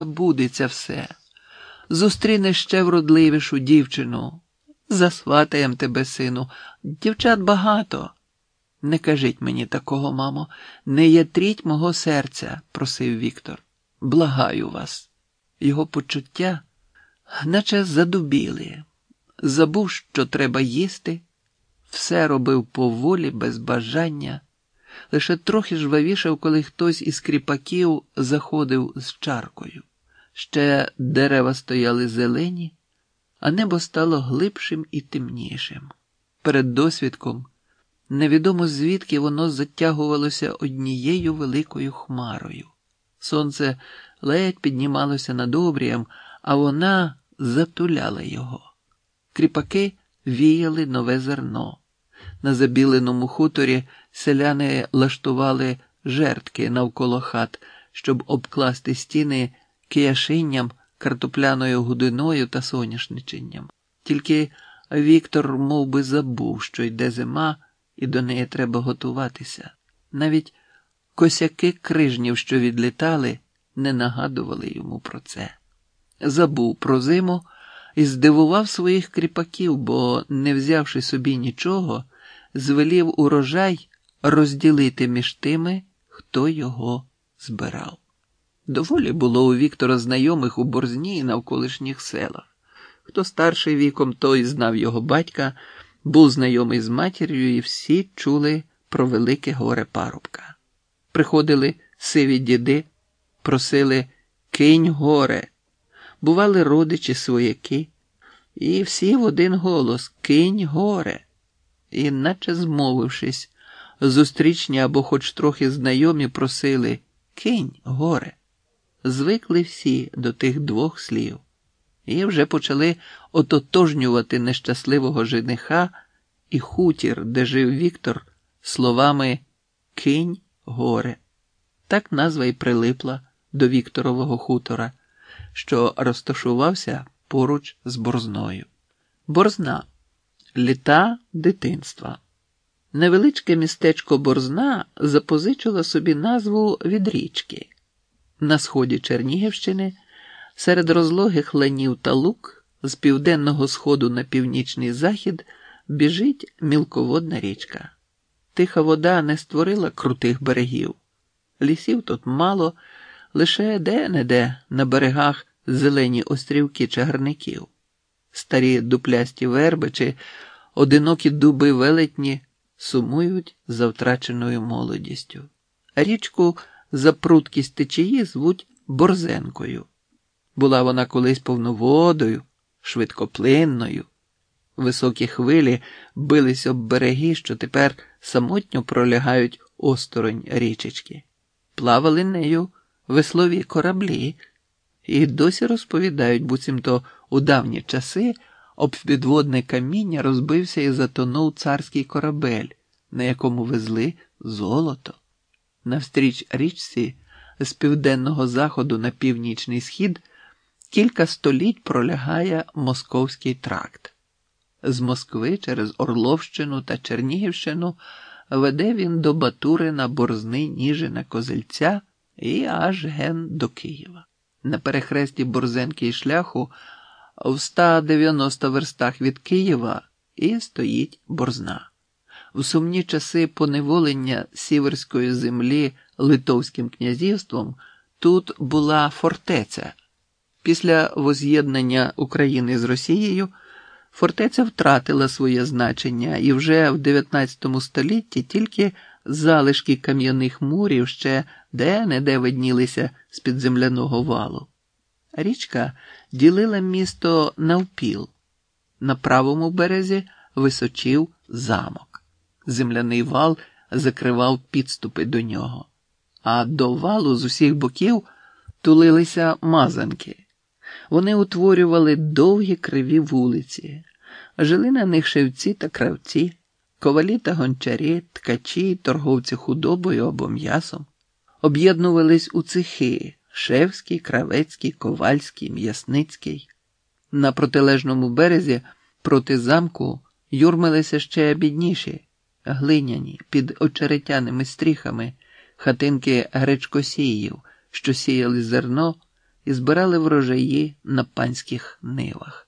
Будеться все. Зустрінеш ще вродливішу дівчину. Засватаєм тебе, сину. Дівчат багато. Не кажіть мені такого, мамо, не ятріть мого серця, просив Віктор. Благаю вас. Його почуття, наче задубіли, забув, що треба їсти, все робив поволі, без бажання, лише трохи жвавішав, коли хтось із кріпаків заходив з чаркою. Ще дерева стояли зелені, а небо стало глибшим і темнішим. Перед досвідком невідомо звідки воно затягувалося однією великою хмарою. Сонце ледь піднімалося над обрієм, а вона затуляла його. Кріпаки віяли нове зерно. На забіленому хуторі селяни лаштували жертки навколо хат, щоб обкласти стіни кияшинням, картопляною гудиною та соняшниченням. Тільки Віктор мов би, забув, що йде зима, і до неї треба готуватися. Навіть косяки крижнів, що відлітали, не нагадували йому про це. Забув про зиму і здивував своїх кріпаків, бо, не взявши собі нічого, звелів урожай розділити між тими, хто його збирав. Доволі було у Віктора знайомих у борзні і навколишніх селах. Хто старший віком, той знав його батька, був знайомий з матір'ю, і всі чули про велике горе парубка. Приходили сиві діди, просили кинь горе, бували родичі свояки, і всі в один голос кинь горе. І, наче змовившись, зустрічні або хоч трохи знайомі просили кинь горе. Звикли всі до тих двох слів і вже почали ототожнювати нещасливого жениха і хутір, де жив Віктор, словами Кинь горе. Так назва й прилипла до Вікторового хутора, що розташувався поруч з борзною. Борзна літа дитинства. Невеличке містечко Борзна запозичило собі назву від річки. На сході Чернігівщини, серед розлогих ланів та лук, з південного сходу на північний захід біжить мілководна річка. Тиха вода не створила крутих берегів. Лісів тут мало, лише де-не-де на берегах зелені острівки чагарників, старі дуплясті верби чи одинокі дуби велетні сумують за втраченою молодістю. Річку за пруткість течії звуть Борзенкою. Була вона колись повноводою, швидкоплинною. Високі хвилі бились об береги, що тепер самотньо пролягають осторонь річечки. Плавали нею веслові кораблі і досі розповідають, буцімто у давні часи об підводне каміння розбився і затонув царський корабель, на якому везли золото. Навстріч річці з південного заходу на північний схід кілька століть пролягає Московський тракт. З Москви через Орловщину та Чернігівщину веде він до Батурина, Борзни, Ніжина, Козельця і аж ген до Києва. На перехресті Борзенки і шляху в 190 верстах від Києва і стоїть Борзна. В сумні часи поневолення сіверської землі Литовським князівством тут була фортеця. Після воз'єднання України з Росією фортеця втратила своє значення і вже в 19 столітті тільки залишки кам'яних мурів ще де-не-де виднілися з під земляного валу. Річка ділила місто навпіл. На правому березі височив замок. Земляний вал закривав підступи до нього, а до валу з усіх боків тулилися мазанки. Вони утворювали довгі криві вулиці, жили на них шевці та кравці, ковалі та гончарі, ткачі, торговці худобою або м'ясом, об'єднувались у цехи Шевський, Кравецький, Ковальський, М'ясницький. На протилежному березі проти замку юрмилися ще бідніші, глиняні, під очеретяними стріхами, хатинки гречкосіїв, що сіяли зерно і збирали врожаї на панських нивах.